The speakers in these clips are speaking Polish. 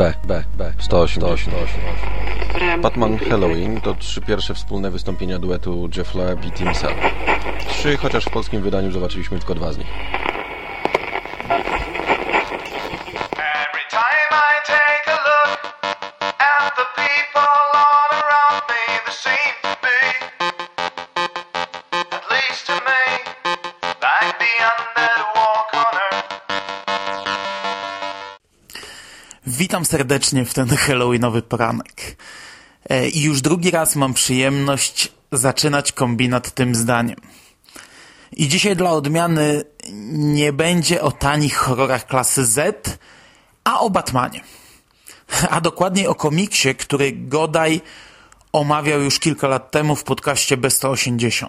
B, B, B, 180. Batman Halloween to trzy pierwsze wspólne wystąpienia duetu Jeff Loeb i Tim Cell. Trzy, chociaż w polskim wydaniu zobaczyliśmy tylko dwa z nich. Witam serdecznie w ten halloweenowy poranek. E, I już drugi raz mam przyjemność zaczynać kombinat tym zdaniem. I dzisiaj dla odmiany nie będzie o tanich horrorach klasy Z, a o Batmanie. A dokładniej o komiksie, który Godaj omawiał już kilka lat temu w podcaście B180.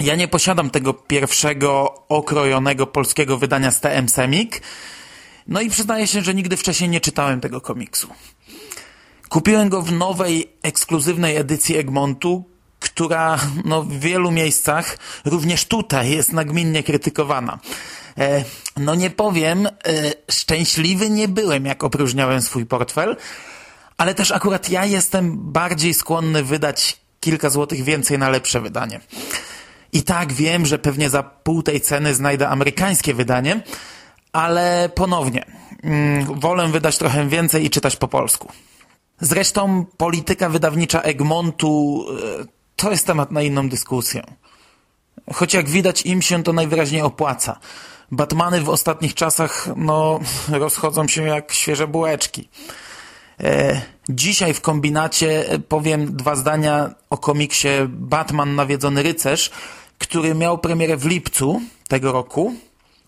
Ja nie posiadam tego pierwszego okrojonego polskiego wydania z TM Semik, no i przyznaję się, że nigdy wcześniej nie czytałem tego komiksu. Kupiłem go w nowej, ekskluzywnej edycji Egmontu, która no, w wielu miejscach, również tutaj, jest nagminnie krytykowana. E, no nie powiem, e, szczęśliwy nie byłem, jak opróżniałem swój portfel, ale też akurat ja jestem bardziej skłonny wydać kilka złotych więcej na lepsze wydanie. I tak wiem, że pewnie za pół tej ceny znajdę amerykańskie wydanie, ale ponownie, mm, wolę wydać trochę więcej i czytać po polsku. Zresztą polityka wydawnicza Egmontu e, to jest temat na inną dyskusję. Choć jak widać im się to najwyraźniej opłaca. Batmany w ostatnich czasach, no, rozchodzą się jak świeże bułeczki. E, dzisiaj w kombinacie e, powiem dwa zdania o komiksie Batman Nawiedzony Rycerz, który miał premierę w lipcu tego roku.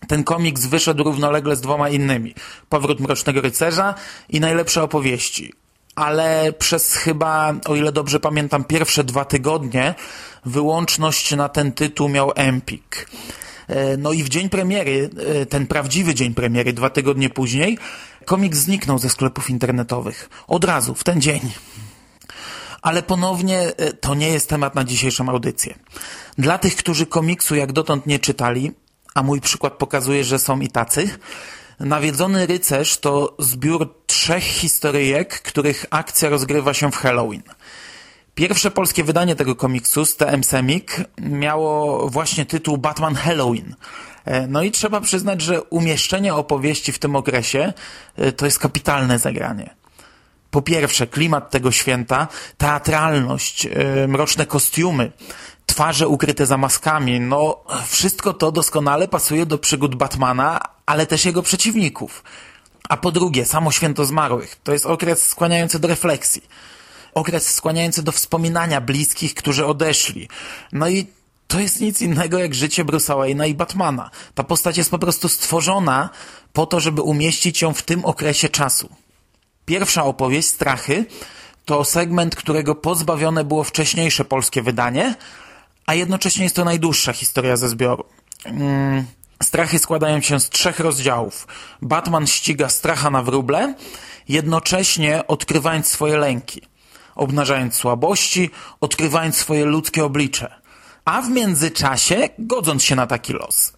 Ten komiks wyszedł równolegle z dwoma innymi. Powrót Mrocznego Rycerza i Najlepsze opowieści. Ale przez chyba, o ile dobrze pamiętam, pierwsze dwa tygodnie wyłączność na ten tytuł miał Empik. E, No i w dzień premiery, e, ten prawdziwy dzień premiery, dwa tygodnie później, komiks zniknął ze sklepów internetowych. Od razu, w ten dzień. Ale ponownie e, to nie jest temat na dzisiejszą audycję. Dla tych, którzy komiksu jak dotąd nie czytali, a mój przykład pokazuje, że są i tacy, Nawiedzony Rycerz to zbiór trzech historyjek, których akcja rozgrywa się w Halloween. Pierwsze polskie wydanie tego komiksu z TM Semik miało właśnie tytuł Batman Halloween. E, No i trzeba przyznać, że umieszczenie opowieści w tym okresie e, to jest kapitalne zagranie. Po pierwsze, klimat tego święta, teatralność, e, mroczne kostiumy, twarze ukryte za maskami, no wszystko to doskonale pasuje do przygód Batmana, ale też jego przeciwników. A po drugie, samo święto zmarłych. To jest okres skłaniający do refleksji. Okres skłaniający do wspominania bliskich, którzy odeszli. No i to jest nic innego jak życie Bruce'a Wayne'a i Batmana. Ta postać jest po prostu stworzona po to, żeby umieścić ją w tym okresie czasu. Pierwsza opowieść, Strachy, to segment, którego pozbawione było wcześniejsze polskie wydanie, a jednocześnie jest to najdłuższa historia ze zbioru. Mm, Strachy składają się z trzech rozdziałów. Batman ściga stracha na wróble, jednocześnie odkrywając swoje lęki, obnażając słabości, odkrywając swoje ludzkie oblicze. A w międzyczasie godząc się na taki los,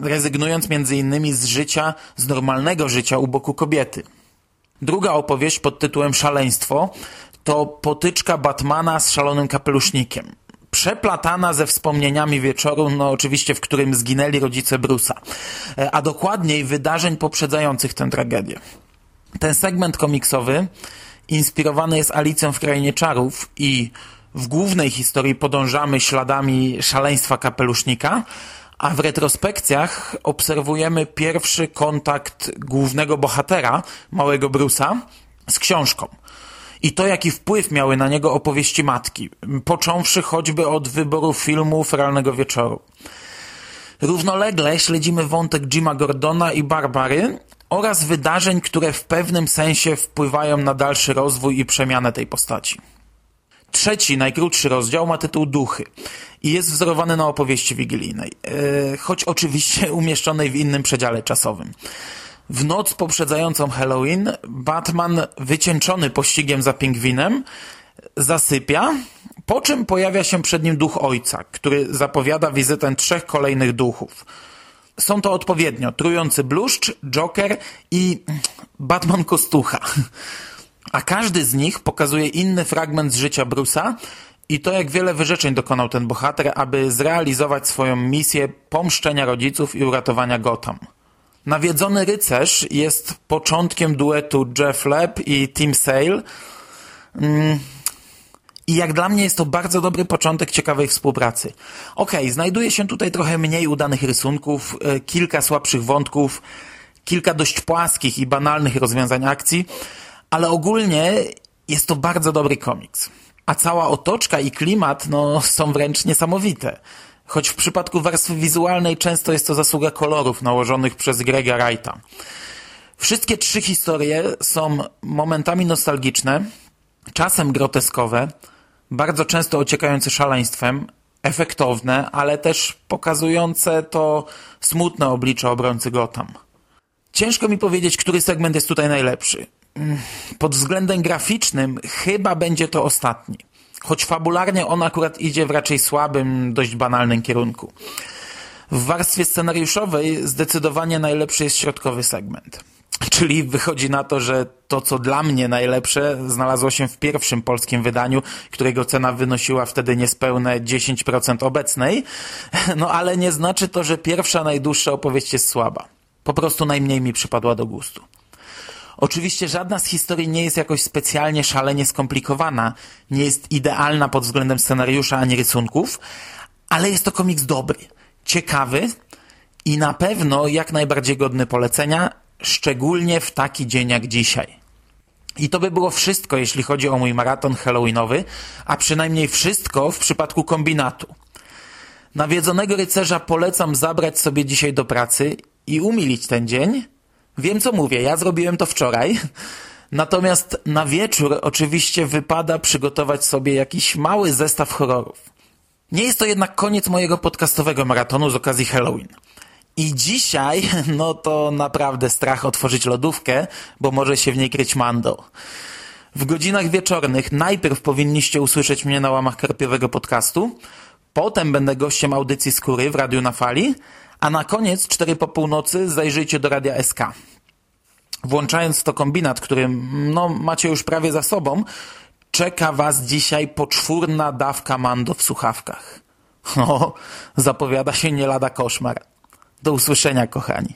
yy, rezygnując między innymi z życia, z normalnego życia u boku kobiety. Druga opowieść pod tytułem Szaleństwo to potyczka Batmana z szalonym kapelusznikiem. Przeplatana ze wspomnieniami wieczoru, no oczywiście, w którym zginęli rodzice Bruce'a, E, a dokładniej wydarzeń poprzedzających tę tragedię. Ten segment komiksowy inspirowany jest Alicją w Krainie Czarów i w głównej historii podążamy śladami szaleństwa kapelusznika, a w retrospekcjach obserwujemy pierwszy kontakt głównego bohatera, małego Bruce'a, z książką. I to, jaki wpływ miały na niego opowieści matki, począwszy choćby od wyboru filmu Feralnego Wieczoru. Równolegle śledzimy wątek Jima Gordona i Barbary oraz wydarzeń, które w pewnym sensie wpływają na dalszy rozwój i przemianę tej postaci. Trzeci, najkrótszy rozdział ma tytuł Duchy i jest wzorowany na opowieści wigilijnej, e, choć oczywiście umieszczonej w innym przedziale czasowym. W noc poprzedzającą Halloween Batman, wycieńczony pościgiem za pingwinem, zasypia, po czym pojawia się przed nim duch ojca, który zapowiada wizytę trzech kolejnych duchów. Są to odpowiednio Trujący Bluszcz, Joker i Batman Kostucha. A każdy z nich pokazuje inny fragment z życia Bruce'a i to, jak wiele wyrzeczeń dokonał ten bohater, aby zrealizować swoją misję pomszczenia rodziców i uratowania Gotham. Nawiedzony rycerz jest początkiem duetu Jeff Leb i Tim Sale. Mm. I jak dla mnie jest to bardzo dobry początek ciekawej współpracy. Okej, okay, znajduje się tutaj trochę mniej udanych rysunków, e, kilka słabszych wątków, kilka dość płaskich i banalnych rozwiązań akcji, ale ogólnie jest to bardzo dobry komiks. A cała otoczka i klimat no, są wręcz niesamowite. Choć w przypadku warstwy wizualnej często jest to zasługa kolorów nałożonych przez Grega Wrighta. Wszystkie trzy historie są momentami nostalgiczne, czasem groteskowe, bardzo często ociekające szaleństwem, efektowne, ale też pokazujące to smutne oblicze obrońcy Gotham. Ciężko mi powiedzieć, który segment jest tutaj najlepszy. Pod względem graficznym chyba będzie to ostatni. Choć fabularnie on akurat idzie w raczej słabym, dość banalnym kierunku. W warstwie scenariuszowej zdecydowanie najlepszy jest środkowy segment. Czyli wychodzi na to, że to, co dla mnie najlepsze, znalazło się w pierwszym polskim wydaniu, którego cena wynosiła wtedy niespełne 10% obecnej. No ale nie znaczy to, że pierwsza, najdłuższa opowieść jest słaba. Po prostu najmniej mi przypadła do gustu. Oczywiście żadna z historii nie jest jakoś specjalnie szalenie skomplikowana, nie jest idealna pod względem scenariusza ani rysunków, ale jest to komiks dobry, ciekawy i na pewno jak najbardziej godny polecenia, szczególnie w taki dzień jak dzisiaj. I to by było wszystko, jeśli chodzi o mój maraton halloweenowy, a przynajmniej wszystko w przypadku kombinatu. Nawiedzonego rycerza polecam zabrać sobie dzisiaj do pracy i umilić ten dzień, Wiem, co mówię. Ja zrobiłem to wczoraj. Natomiast na wieczór oczywiście wypada przygotować sobie jakiś mały zestaw horrorów. Nie jest to jednak koniec mojego podcastowego maratonu z okazji Halloween. I dzisiaj, no to naprawdę strach otworzyć lodówkę, bo może się w niej kryć mando. W godzinach wieczornych najpierw powinniście usłyszeć mnie na łamach karpiowego podcastu, potem będę gościem audycji Skóry w Radiu na Fali, a na koniec, 4 po północy, zajrzyjcie do Radia SK. Włączając to kombinat, który no, macie już prawie za sobą, czeka Was dzisiaj poczwórna dawka mando w słuchawkach. O, zapowiada się nie lada koszmar. Do usłyszenia, kochani.